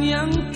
娘